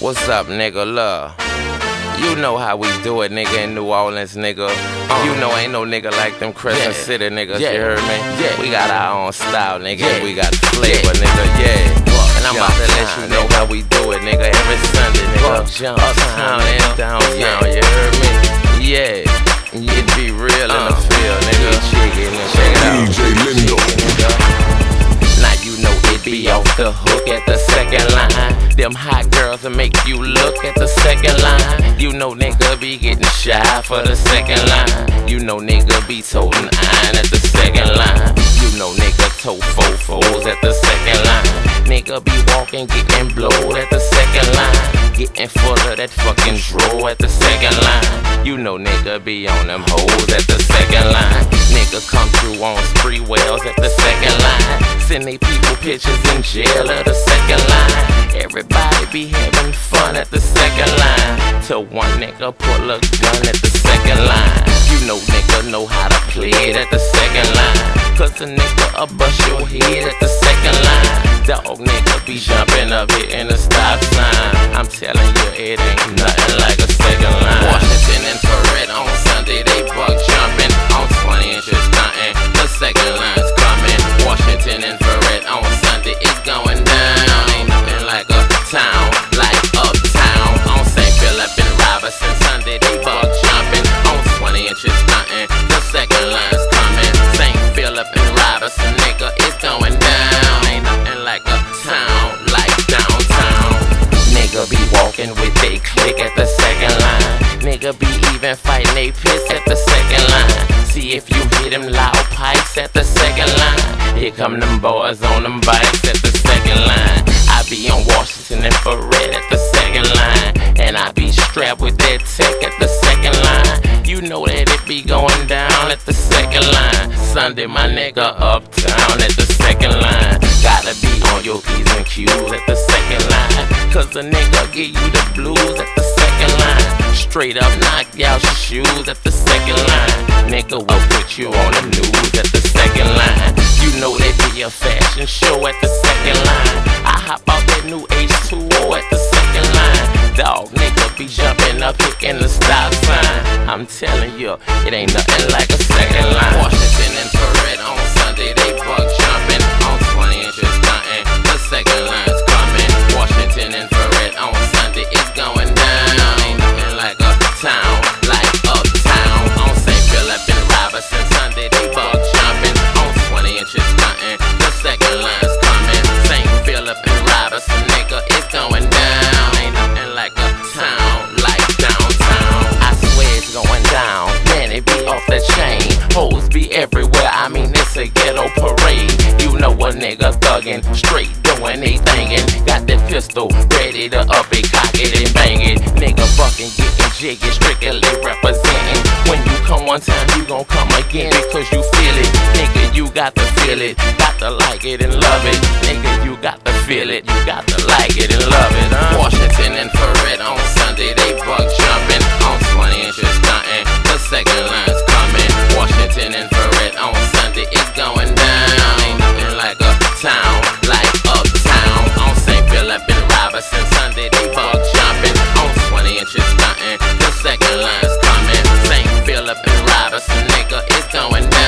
What's up, nigga? Love. You know how we do it, nigga, in New Orleans, nigga. Uh, you know ain't no nigga like them Crescent yeah. City niggas, yeah. you heard me? Yeah. We got our own style, nigga. Yeah. We got flavor, yeah. nigga, yeah. And I'm about to let you know how we do it, nigga. Every Sunday, nigga. Uptown and downtown, you heard me? Yeah. It be real in the uh. field, nigga. Check it, check it out. DJ Lindo. Now you know it be off the hook at the second line. Them hot know nigga be getting shy for the second line. You know nigga be toting iron at the second line. You know nigga tote fofos at the second line. Nigga be walking, getting blowed at the second line. Getting full of that fucking draw at the second line. You know nigga be on them hoes at the second line. Nigga come through on Sprewells at the second line. Send people pictures in jail at the second line. Everybody be Till one nigga pull a gun at the second line. You know nigga know how to play it at the second line. Cause a nigga a bust your head at the second line. Dog nigga be jumping up hitting the stop sign. I'm telling you it ain't nothing like a second line. Washington and Dryades on Sunday they buck even fighting they piss at the second line. See if you hit them loud pipes at the second line. Here come them boys on them bikes at the second line. I be on Washington and Dryades at the second line. And I be strapped with that tech at the second line. You know that it be going down at the second line. Sunday, my nigga uptown at the second line. Gotta be on your P's and Q's at the second line. Cause the nigga give you the blues at the second line. Straight up knock out your shoes at the second line. Nigga we'll put you on the news at the second line. You know they be a fashion show at the second line. I hop out that new H2O at the second line. Dog nigga be jumping up, hitting the stop sign. I'm telling you, it ain't nothing like a second line. Washington and Dryades on Sunday, they buck doing they thingin'. Got that pistol ready to up it, cock it and bang it. Nigga fucking getting jiggy, strictly representing. When you come one time, you gon' come again because you feel it. Nigga, you got to feel it, got to like it and love it. Nigga, you got to feel it, you got to like it and love it. up and rob us, nigga. It's going down.